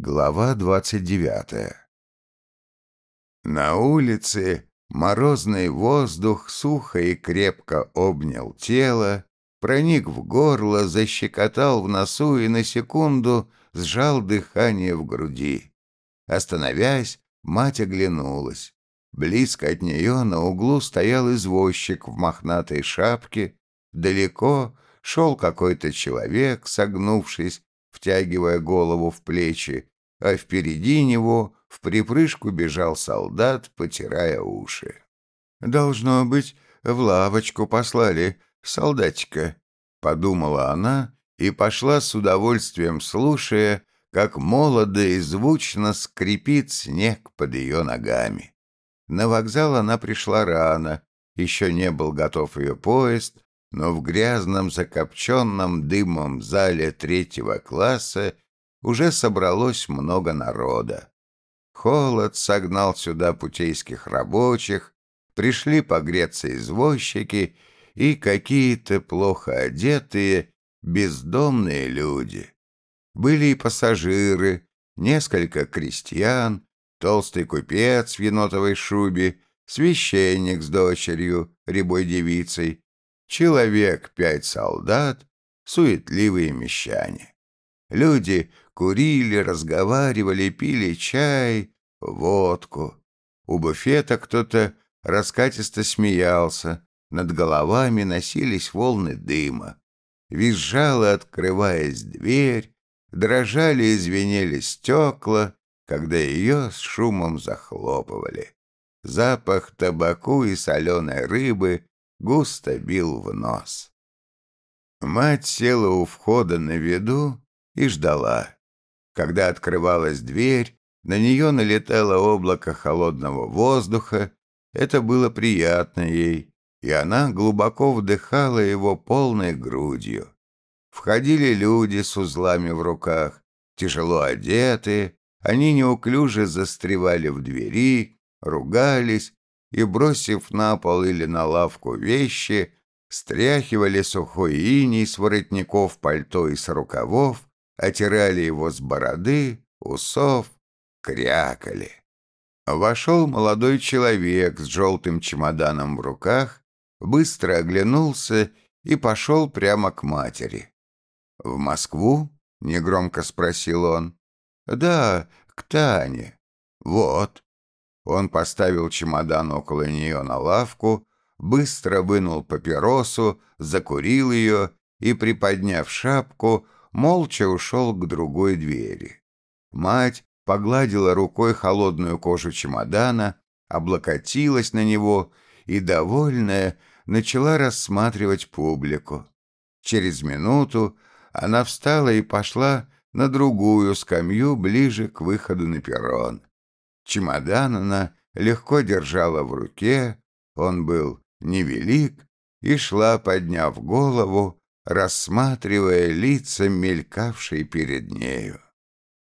Глава двадцать девятая На улице морозный воздух сухо и крепко обнял тело, проник в горло, защекотал в носу и на секунду сжал дыхание в груди. Остановясь, мать оглянулась. Близко от нее на углу стоял извозчик в мохнатой шапке. Далеко шел какой-то человек, согнувшись, втягивая голову в плечи, а впереди него в припрыжку бежал солдат, потирая уши. «Должно быть, в лавочку послали солдатика», — подумала она и пошла с удовольствием, слушая, как молодо и звучно скрипит снег под ее ногами. На вокзал она пришла рано, еще не был готов ее поезд, но в грязном закопченном дымом зале третьего класса уже собралось много народа. Холод согнал сюда путейских рабочих, пришли погреться извозчики и какие-то плохо одетые, бездомные люди. Были и пассажиры, несколько крестьян, толстый купец в енотовой шубе, священник с дочерью, рябой девицей, человек пять солдат, суетливые мещане. Люди курили, разговаривали, пили чай, водку. У буфета кто-то раскатисто смеялся, над головами носились волны дыма. Визжала, открываясь дверь, дрожали и звенели стекла, когда ее с шумом захлопывали. Запах табаку и соленой рыбы густо бил в нос. Мать села у входа на виду и ждала. Когда открывалась дверь, на нее налетало облако холодного воздуха, это было приятно ей, и она глубоко вдыхала его полной грудью. Входили люди с узлами в руках, тяжело одетые, они неуклюже застревали в двери, ругались и, бросив на пол или на лавку вещи, стряхивали сухой иней с воротников пальто и с рукавов, отирали его с бороды, усов, крякали. Вошел молодой человек с желтым чемоданом в руках, быстро оглянулся и пошел прямо к матери. «В Москву?» — негромко спросил он. «Да, к Тане. Вот». Он поставил чемодан около нее на лавку, быстро вынул папиросу, закурил ее и, приподняв шапку, молча ушел к другой двери. Мать погладила рукой холодную кожу чемодана, облокотилась на него и, довольная, начала рассматривать публику. Через минуту она встала и пошла на другую скамью ближе к выходу на перрон. Чемодан она легко держала в руке, он был невелик, и шла, подняв голову, рассматривая лица, мелькавшие перед нею.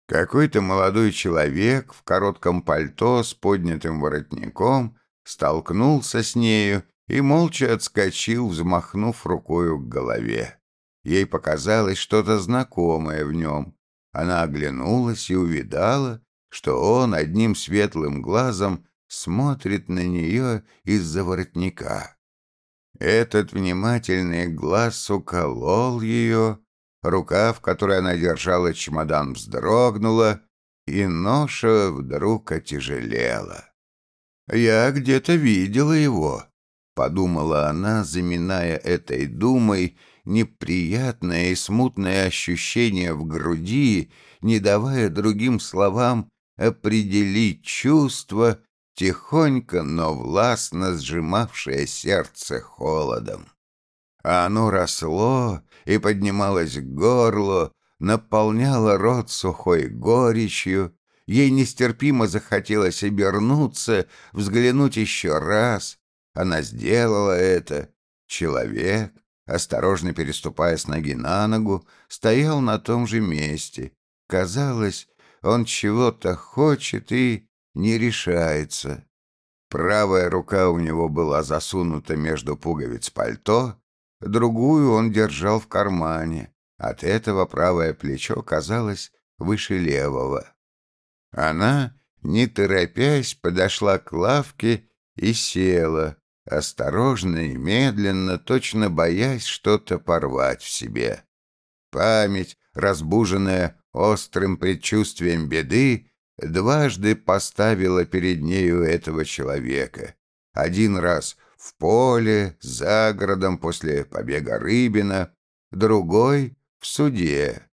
Какой-то молодой человек в коротком пальто с поднятым воротником столкнулся с нею и молча отскочил, взмахнув рукою к голове. Ей показалось что-то знакомое в нем. Она оглянулась и увидала, что он одним светлым глазом смотрит на нее из-за воротника. Этот внимательный глаз уколол ее, рука, в которой она держала чемодан, вздрогнула, и ноша вдруг отяжелела. «Я где-то видела его», — подумала она, заминая этой думой неприятное и смутное ощущение в груди, не давая другим словам определить чувство, тихонько, но властно сжимавшее сердце холодом. А оно росло и поднималось к горлу, наполняло рот сухой горечью, ей нестерпимо захотелось обернуться, взглянуть еще раз. Она сделала это. Человек, осторожно переступая с ноги на ногу, стоял на том же месте. Казалось, он чего-то хочет и не решается. Правая рука у него была засунута между пуговиц пальто, другую он держал в кармане. От этого правое плечо казалось выше левого. Она, не торопясь, подошла к лавке и села, осторожно и медленно, точно боясь что-то порвать в себе. Память, разбуженная острым предчувствием беды, дважды поставила перед нею этого человека. Один раз в поле, за городом после побега Рыбина, другой — в суде.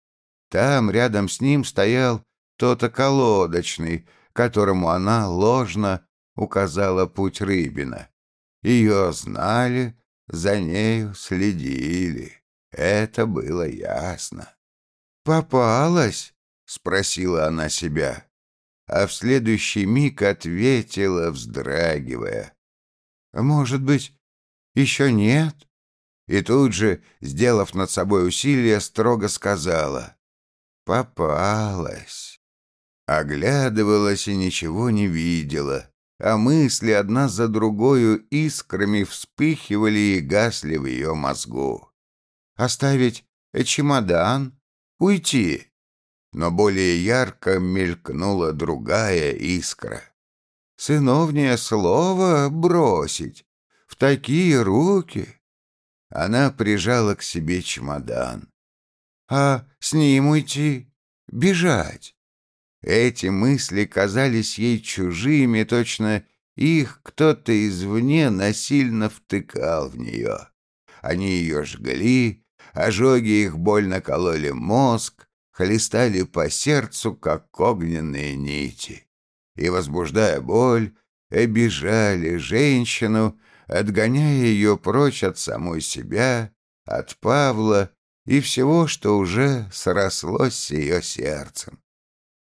Там рядом с ним стоял тот околодочный, которому она ложно указала путь Рыбина. Ее знали, за нею следили. Это было ясно. «Попалась?» — спросила она себя, а в следующий миг ответила, вздрагивая. «Может быть, еще нет?» И тут же, сделав над собой усилие, строго сказала. «Попалась». Оглядывалась и ничего не видела, а мысли одна за другою искрами вспыхивали и гасли в ее мозгу. «Оставить чемодан? Уйти?» Но более ярко мелькнула другая искра. «Сыновнее слово бросить в такие руки!» Она прижала к себе чемодан. «А с ним уйти? Бежать?» Эти мысли казались ей чужими, точно их кто-то извне насильно втыкал в нее. Они ее жгли, ожоги их больно кололи мозг, хлестали по сердцу, как огненные нити. И, возбуждая боль, обижали женщину, отгоняя ее прочь от самой себя, от Павла и всего, что уже срослось с ее сердцем.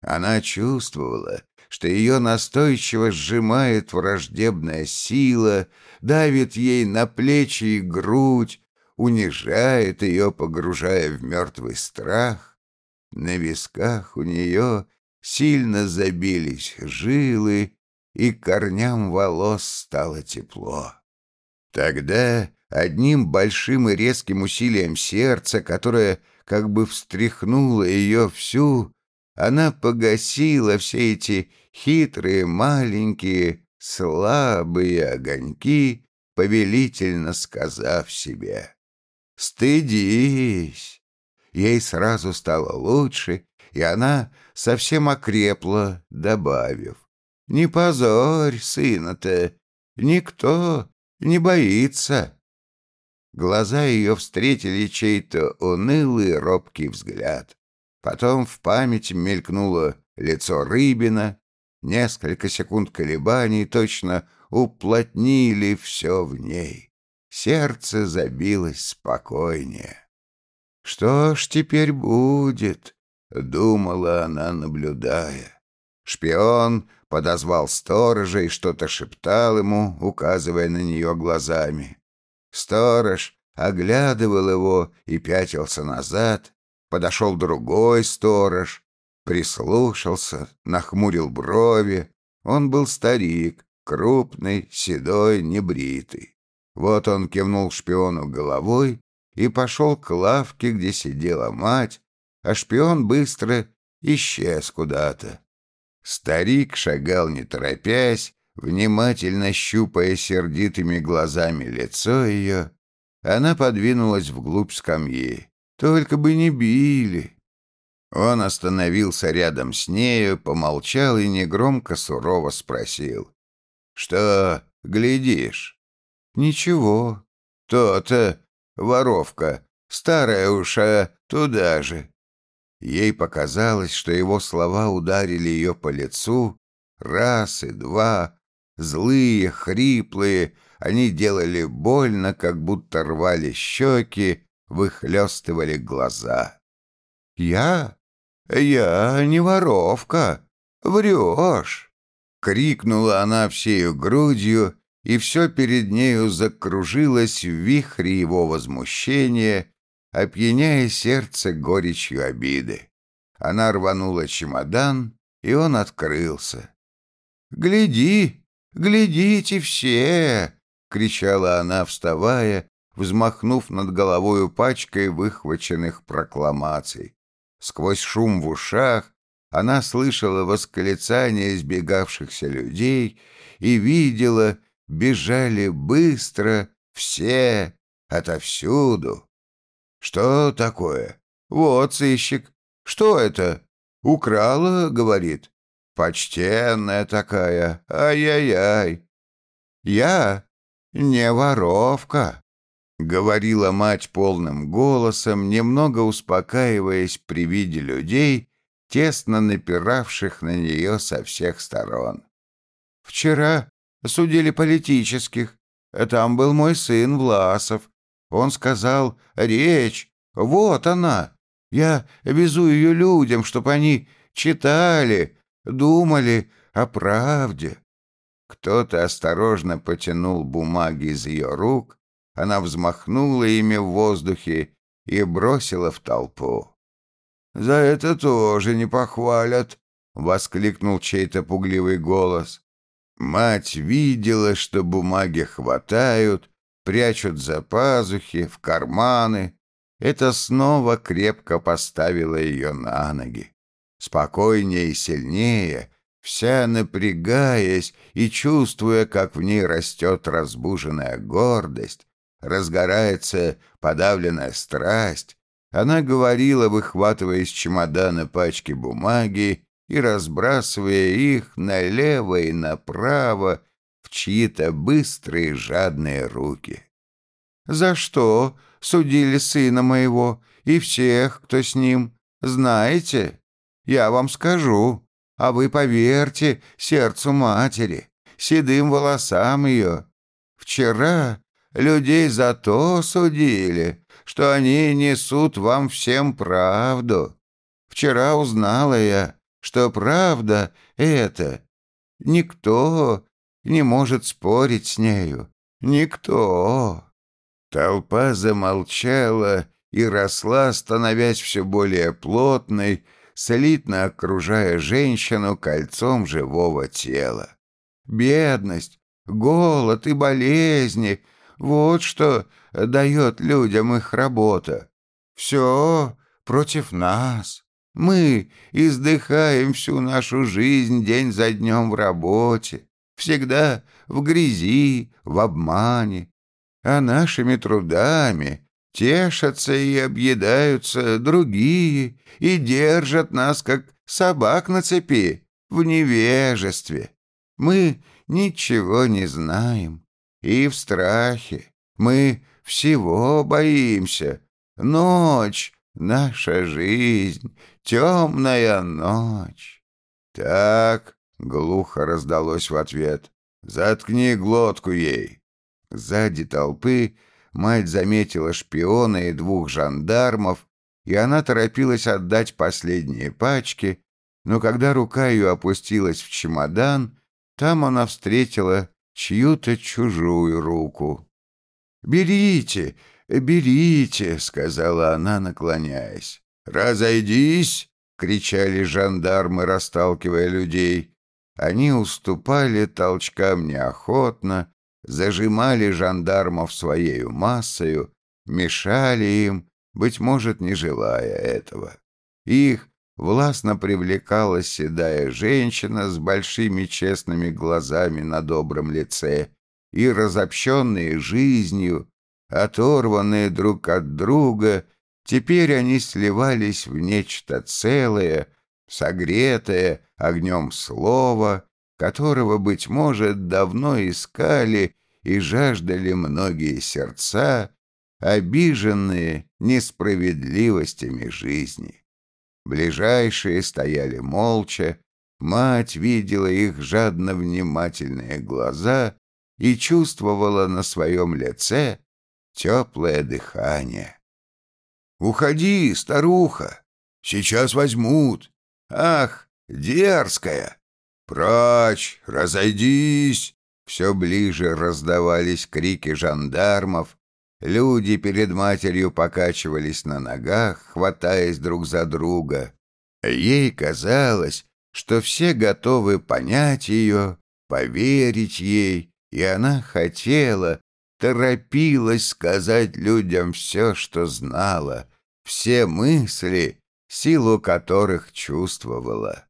Она чувствовала, что ее настойчиво сжимает враждебная сила, давит ей на плечи и грудь, унижает ее, погружая в мертвый страх. На висках у нее сильно забились жилы, и корням волос стало тепло. Тогда одним большим и резким усилием сердца, которое как бы встряхнуло ее всю, она погасила все эти хитрые, маленькие, слабые огоньки, повелительно сказав себе «Стыдись!». Ей сразу стало лучше, и она совсем окрепла, добавив «Не позорь сына-то, никто не боится». Глаза ее встретили чей-то унылый робкий взгляд. Потом в памяти мелькнуло лицо Рыбина, несколько секунд колебаний точно уплотнили все в ней. Сердце забилось спокойнее. «Что ж теперь будет?» — думала она, наблюдая. Шпион подозвал сторожа и что-то шептал ему, указывая на нее глазами. Сторож оглядывал его и пятился назад, Подошел другой сторож, прислушался, нахмурил брови. Он был старик, крупный, седой, небритый. Вот он кивнул шпиону головой и пошел к лавке, где сидела мать, а шпион быстро исчез куда-то. Старик шагал не торопясь, внимательно щупая сердитыми глазами лицо ее. Она подвинулась вглубь скамьи. Только бы не били. Он остановился рядом с нею, помолчал и негромко сурово спросил. «Что глядишь?» «Ничего. То-то, воровка, старая уша, туда же». Ей показалось, что его слова ударили ее по лицу раз и два, злые, хриплые, они делали больно, как будто рвали щеки, выхлестывали глаза. «Я? Я не воровка! Врешь!» Крикнула она всею грудью, и все перед нею закружилось в вихре его возмущения, опьяняя сердце горечью обиды. Она рванула чемодан, и он открылся. «Гляди, глядите все!» — кричала она, вставая взмахнув над головою пачкой выхваченных прокламаций. Сквозь шум в ушах она слышала восклицания избегавшихся людей и видела, бежали быстро все отовсюду. «Что такое? Вот сыщик. Что это? Украла, — говорит. Почтенная такая. Ай-яй-яй. Я не воровка. — говорила мать полным голосом, немного успокаиваясь при виде людей, тесно напиравших на нее со всех сторон. «Вчера судили политических. Там был мой сын Власов. Он сказал «Речь, вот она. Я везу ее людям, чтобы они читали, думали о правде». Кто-то осторожно потянул бумаги из ее рук, она взмахнула ими в воздухе и бросила в толпу. «За это тоже не похвалят», — воскликнул чей-то пугливый голос. Мать видела, что бумаги хватают, прячут за пазухи, в карманы. Это снова крепко поставило ее на ноги. Спокойнее и сильнее, вся напрягаясь и чувствуя, как в ней растет разбуженная гордость, разгорается подавленная страсть, она говорила, выхватывая из чемодана пачки бумаги и разбрасывая их налево и направо в чьи-то быстрые жадные руки. «За что судили сына моего и всех, кто с ним? Знаете? Я вам скажу, а вы поверьте сердцу матери, седым волосам ее. Вчера Людей за то судили, что они несут вам всем правду. Вчера узнала я, что правда это. Никто не может спорить с нею. Никто. Толпа замолчала и росла, становясь все более плотной, солидно окружая женщину кольцом живого тела. Бедность, голод и болезни вот что дает людям их работа. Все против нас. Мы издыхаем всю нашу жизнь день за днем в работе, всегда в грязи, в обмане. А нашими трудами тешатся и объедаются другие и держат нас, как собак на цепи, в невежестве. Мы ничего не знаем и в страхе. Мы всего боимся. Ночь — наша жизнь, темная ночь. Так, — глухо раздалось в ответ, — заткни глотку ей. Сзади толпы мать заметила шпиона и двух жандармов, и она торопилась отдать последние пачки, но когда рука ее опустилась в чемодан, там она встретила чью-то чужую руку. «Берите, берите», — сказала она, наклоняясь. «Разойдись!» — кричали жандармы, расталкивая людей. Они уступали толчкам неохотно, зажимали жандармов своею массою, мешали им, быть может, не желая этого. Их властно привлекала седая женщина с большими честными глазами на добром лице, и разобщенные жизнью, оторванные друг от друга, теперь они сливались в нечто целое, согретое огнем слова, которого, быть может, давно искали и жаждали многие сердца, обиженные несправедливостями жизни. Ближайшие стояли молча, мать видела их жадно внимательные глаза и чувствовала на своем лице теплое дыхание. «Уходи, старуха! Сейчас возьмут! Ах, дерзкая! Прочь, разойдись!» Все ближе раздавались крики жандармов, Люди перед матерью покачивались на ногах, хватаясь друг за друга. Ей казалось, что все готовы понять ее, поверить ей, и она хотела, торопилась сказать людям все, что знала, все мысли, силу которых чувствовала.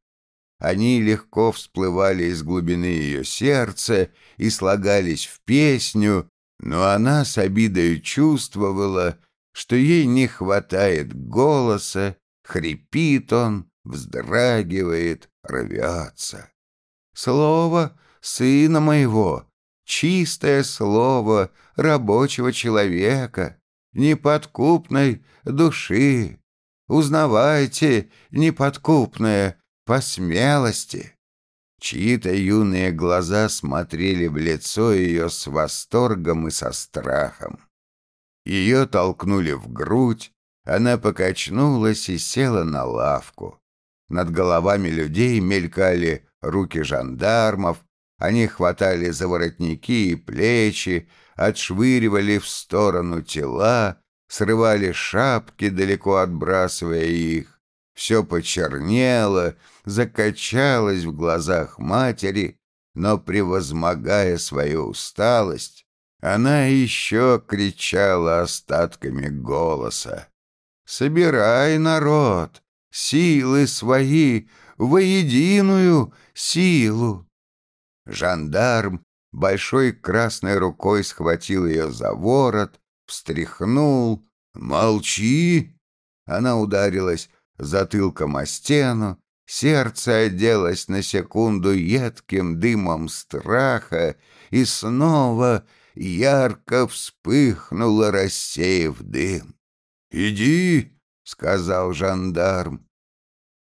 Они легко всплывали из глубины ее сердца и слагались в песню, но она с обидой чувствовала, что ей не хватает голоса, хрипит он, вздрагивает, рвется. Слово сына моего, чистое слово рабочего человека, неподкупной души. Узнавайте, неподкупное, по смелости. Чьи-то юные глаза смотрели в лицо ее с восторгом и со страхом. Ее толкнули в грудь, она покачнулась и села на лавку. Над головами людей мелькали руки жандармов, они хватали за воротники и плечи, отшвыривали в сторону тела, срывали шапки, далеко отбрасывая их. Все почернело, закачалось в глазах матери, но, превозмогая свою усталость, она еще кричала остатками голоса. «Собирай, народ, силы свои, воединую силу!» Жандарм большой красной рукой схватил ее за ворот, встряхнул. «Молчи!» Она ударилась затылком о стену, сердце оделось на секунду едким дымом страха и снова ярко вспыхнуло, рассеяв дым. «Иди!» — сказал жандарм.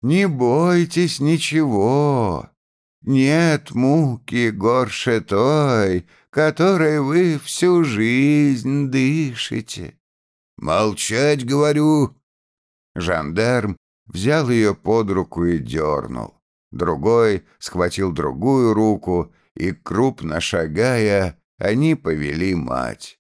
«Не бойтесь ничего. Нет муки горше той, которой вы всю жизнь дышите». «Молчать, говорю!» Жандарм взял ее под руку и дернул. Другой схватил другую руку, и, крупно шагая, они повели мать,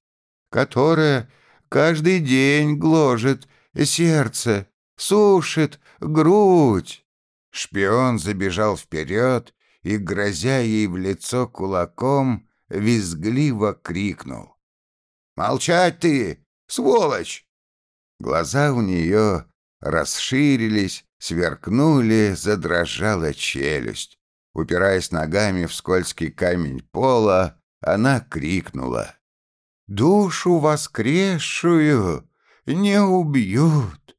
которая каждый день гложет сердце, сушит грудь. Шпион забежал вперед и, грозя ей в лицо кулаком, визгливо крикнул. «Молчать ты, сволочь!» Глаза у нее расширились, сверкнули, задрожала челюсть. Упираясь ногами в скользкий камень пола, она крикнула. «Душу воскресшую не убьют!»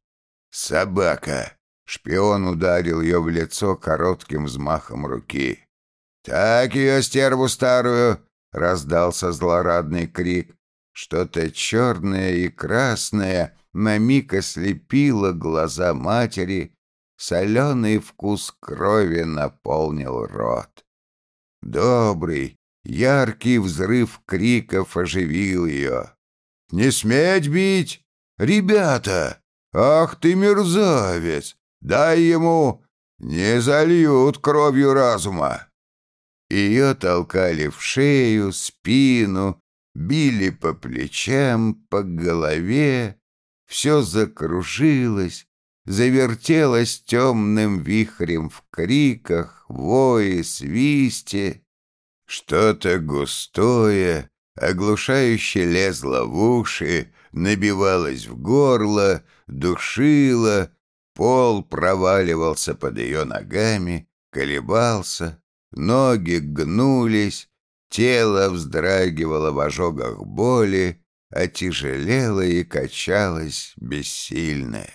«Собака!» — шпион ударил ее в лицо коротким взмахом руки. «Так ее, стерву старую!» — раздался злорадный крик. Что-то черное и красное на миг ослепило глаза матери, соленый вкус крови наполнил рот. Добрый, яркий взрыв криков оживил ее. «Не сметь бить! Ребята! Ах ты мерзавец! Дай ему! Не зальют кровью разума!» Ее толкали в шею, спину, били по плечам, по голове. Все закружилось, завертелось темным вихрем в криках, вое, свисте. Что-то густое, оглушающе лезло в уши, набивалось в горло, душило, пол проваливался под ее ногами, колебался, ноги гнулись, тело вздрагивало в ожогах боли, отяжелело и качалось бессильное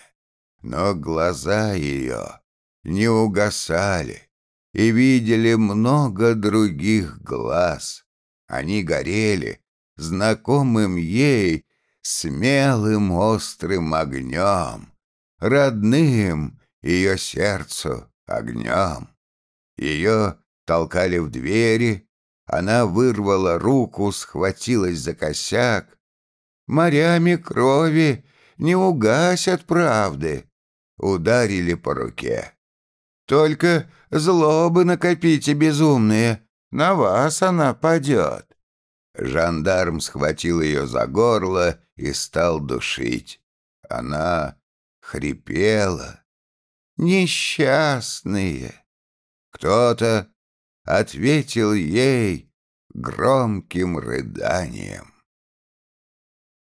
но глаза ее не угасали и видели много других глаз. Они горели знакомым ей смелым острым огнем, родным ее сердцу огнем. Ее толкали в двери, она вырвала руку, схватилась за косяк. Морями крови не угасят правды, ударили по руке. «Только злобы накопите, безумные, на вас она падет». Жандарм схватил ее за горло и стал душить. Она хрипела. «Несчастные!» Кто-то ответил ей громким рыданием.